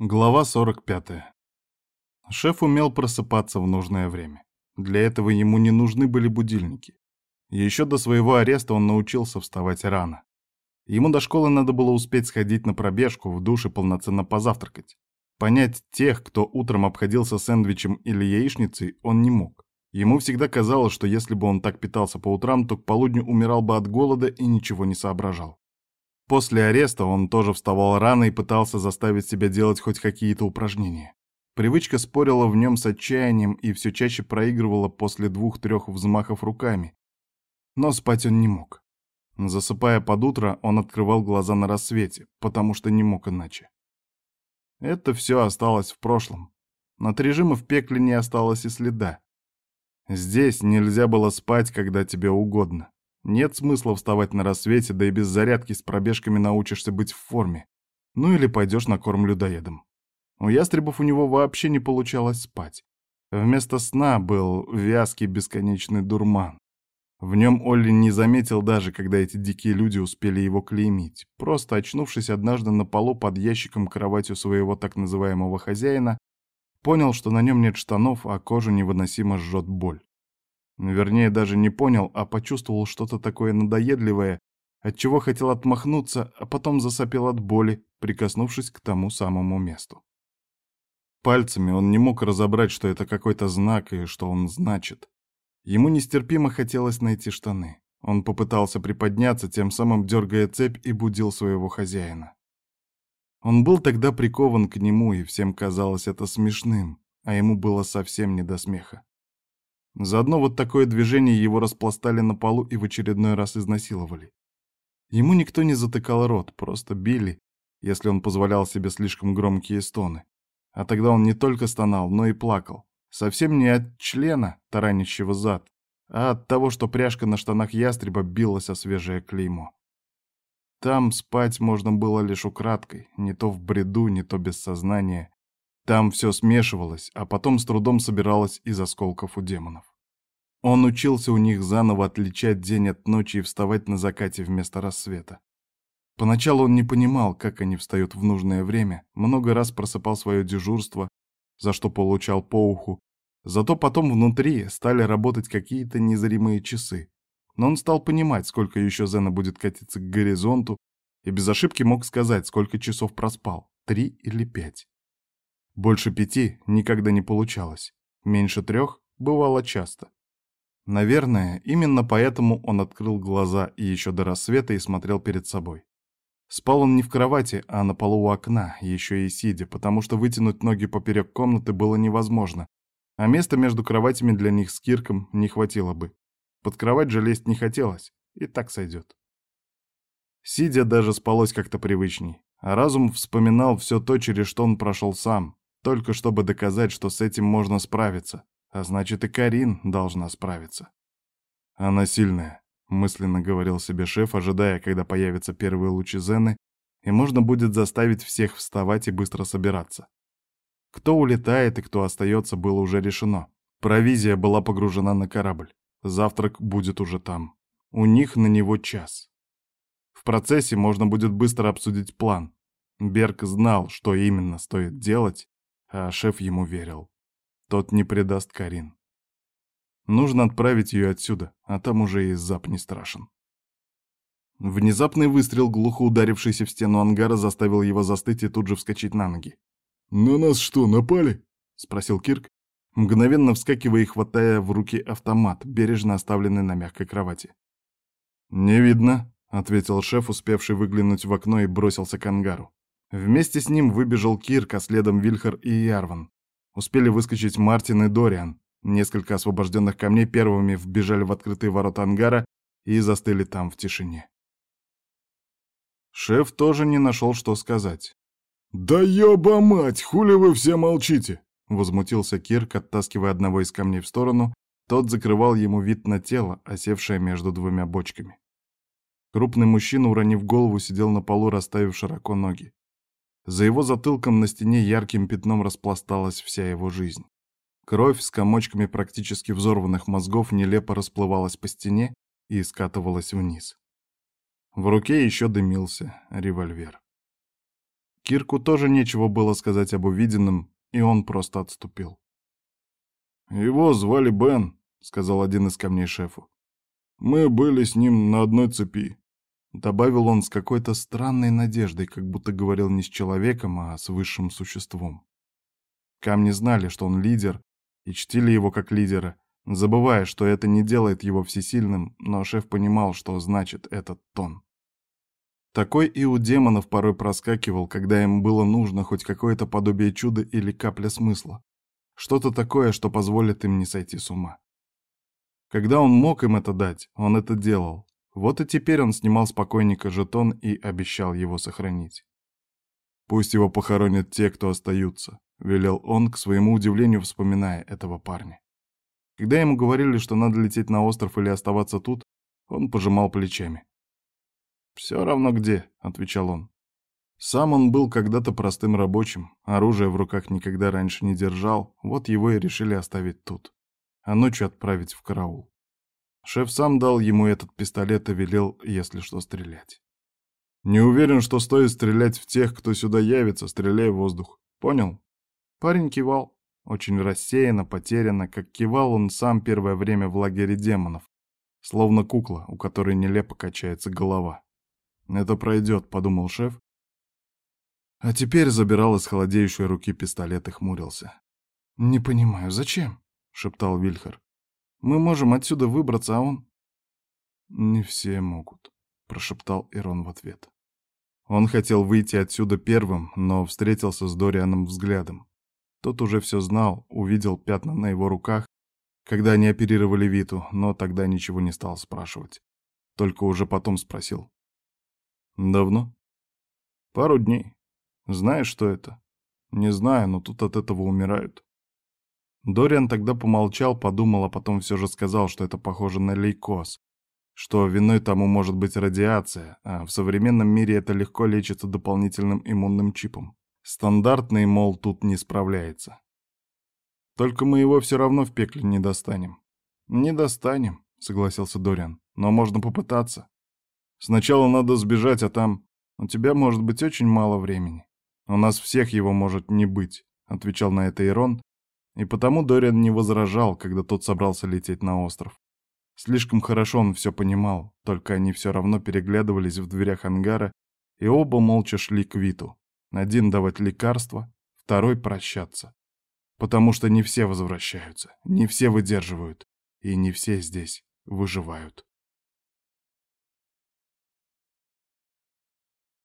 Глава 45. Шеф умел просыпаться в нужное время. Для этого ему не нужны были будильники. Еще до своего ареста он научился вставать рано. Ему до школы надо было успеть сходить на пробежку, в душ и полноценно позавтракать. Понять тех, кто утром обходился сэндвичем или яичницей, он не мог. Ему всегда казалось, что если бы он так питался по утрам, то к полудню умирал бы от голода и ничего не соображал. После ареста он тоже вставал рано и пытался заставить себя делать хоть какие-то упражнения. Привычка спорила в нем с отчаянием и все чаще проигрывала после двух-трех взмахов руками. Но спать он не мог. Засыпая под утро, он открывал глаза на рассвете, потому что не мог иначе. Это все осталось в прошлом. От режима в пекле не осталось и следа. Здесь нельзя было спать, когда тебе угодно. Нет смысла вставать на рассвете, да и без зарядки с пробежками научишься быть в форме. Ну или пойдешь на корм людоедам. У ястребов у него вообще не получалось спать. Вместо сна был вязкий бесконечный дурман. В нем Олли не заметил даже, когда эти дикие люди успели его клеймить. Просто очнувшись однажды на полу под ящиком кроватью своего так называемого хозяина, понял, что на нем нет штанов, а кожу невыносимо жжет боль. Вернее, даже не понял, а почувствовал что-то такое надоедливое, от чего хотел отмахнуться, а потом засопел от боли, прикоснувшись к тому самому месту. Пальцами он не мог разобрать, что это какой-то знак и что он значит. Ему нестерпимо хотелось найти штаны. Он попытался приподняться, тем самым дергая цепь и будил своего хозяина. Он был тогда прикован к нему, и всем казалось это смешным, а ему было совсем не до смеха. За одно вот такое движение его распластали на полу и в очередной раз изнасиловали. Ему никто не затыкал рот, просто били, если он позволял себе слишком громкие стоны. А тогда он не только стонал, но и плакал. Совсем не от члена, таранящего зад, а от того, что пряжка на штанах ястреба билась о свежее клеймо. Там спать можно было лишь украдкой, не то в бреду, не то без сознания, там все смешивалось, а потом с трудом собиралось из осколков у демонов. Он учился у них заново отличать день от ночи и вставать на закате вместо рассвета. Поначалу он не понимал, как они встают в нужное время, много раз просыпал свое дежурство, за что получал по уху, зато потом внутри стали работать какие-то незримые часы. Но он стал понимать, сколько еще Зена будет катиться к горизонту, и без ошибки мог сказать, сколько часов проспал, три или пять. Больше пяти никогда не получалось. Меньше трех бывало часто. Наверное, именно поэтому он открыл глаза и еще до рассвета и смотрел перед собой. Спал он не в кровати, а на полу у окна, еще и сидя, потому что вытянуть ноги поперек комнаты было невозможно, а места между кроватями для них с Кирком не хватило бы. Под кровать же лезть не хотелось, и так сойдет. Сидя даже спалось как-то привычней, а разум вспоминал все то, через что он прошел сам, только чтобы доказать, что с этим можно справиться. А значит, и Карин должна справиться. Она сильная, мысленно говорил себе шеф, ожидая, когда появятся первые лучи Зены, и можно будет заставить всех вставать и быстро собираться. Кто улетает и кто остается, было уже решено. Провизия была погружена на корабль. Завтрак будет уже там. У них на него час. В процессе можно будет быстро обсудить план. Берг знал, что именно стоит делать, а шеф ему верил. Тот не предаст Карин. Нужно отправить ее отсюда, а там уже и зап не страшен. Внезапный выстрел, глухо ударившийся в стену ангара, заставил его застыть и тут же вскочить на ноги. «На нас что, напали?» — спросил Кирк, мгновенно вскакивая и хватая в руки автомат, бережно оставленный на мягкой кровати. «Не видно», — ответил шеф, успевший выглянуть в окно и бросился к ангару. Вместе с ним выбежал Кирк, а следом Вильхар и Ярван. Успели выскочить Мартин и Дориан. Несколько освобожденных камней первыми вбежали в открытые ворота ангара и застыли там в тишине. Шеф тоже не нашел, что сказать. «Да ёба мать, хули вы все молчите?» — возмутился Кирк, оттаскивая одного из камней в сторону. Тот закрывал ему вид на тело, осевшее между двумя бочками. Крупный мужчина, уронив голову, сидел на полу, расставив широко ноги. За его затылком на стене ярким пятном распласталась вся его жизнь. Кровь с комочками практически взорванных мозгов нелепо расплывалась по стене и скатывалась вниз. В руке еще дымился револьвер. Кирку тоже нечего было сказать об увиденном, и он просто отступил. «Его звали Бен», — сказал один из камней шефу. «Мы были с ним на одной цепи», — добавил он с какой-то странной надеждой, как будто говорил не с человеком, а с высшим существом. Камни знали, что он лидер, и чтили его как лидера, забывая, что это не делает его всесильным, но шеф понимал, что значит этот тон. Такой и у демонов порой проскакивал, когда им было нужно хоть какое-то подобие чуда или капля смысла. Что-то такое, что позволит им не сойти с ума. Когда он мог им это дать, он это делал. Вот и теперь он снимал с покойника жетон и обещал его сохранить. «Пусть его похоронят те, кто остаются», — велел он, к своему удивлению вспоминая этого парня. Когда ему говорили, что надо лететь на остров или оставаться тут, он пожимал плечами. «Все равно где», — отвечал он. Сам он был когда-то простым рабочим, оружие в руках никогда раньше не держал, вот его и решили оставить тут, а ночью отправить в караул. Шеф сам дал ему этот пистолет и велел, если что, стрелять. «Не уверен, что стоит стрелять в тех, кто сюда явится, стреляй в воздух. Понял?» Парень кивал, очень рассеянно, потерянно, как кивал он сам первое время в лагере демонов, словно кукла, у которой нелепо качается голова. «Это пройдет», — подумал шеф. А теперь забирал из холодеющей руки пистолет и хмурился. «Не понимаю, зачем?» — шептал Вильхар. «Мы можем отсюда выбраться, а он...» «Не все могут», — прошептал Ирон в ответ. Он хотел выйти отсюда первым, но встретился с Дорианом взглядом. Тот уже все знал, увидел пятна на его руках, когда они оперировали Виту, но тогда ничего не стал спрашивать. Только уже потом спросил. «Давно?» «Пару дней. Знаешь, что это?» «Не знаю, но тут от этого умирают». Дориан тогда помолчал, подумал, а потом все же сказал, что это похоже на лейкоз, что виной тому может быть радиация, а в современном мире это легко лечится дополнительным иммунным чипом. Стандартный, мол, тут не справляется. Только мы его все равно в пекле не достанем. Не достанем, согласился Дориан, но можно попытаться. Сначала надо сбежать, а там... У тебя может быть очень мало времени. У нас всех его может не быть, отвечал на это Ирон, и потому Дориан не возражал, когда тот собрался лететь на остров. Слишком хорошо он все понимал, только они все равно переглядывались в дверях ангара, и оба молча шли к Виту. Один давать лекарства, второй прощаться. Потому что не все возвращаются, не все выдерживают, и не все здесь выживают.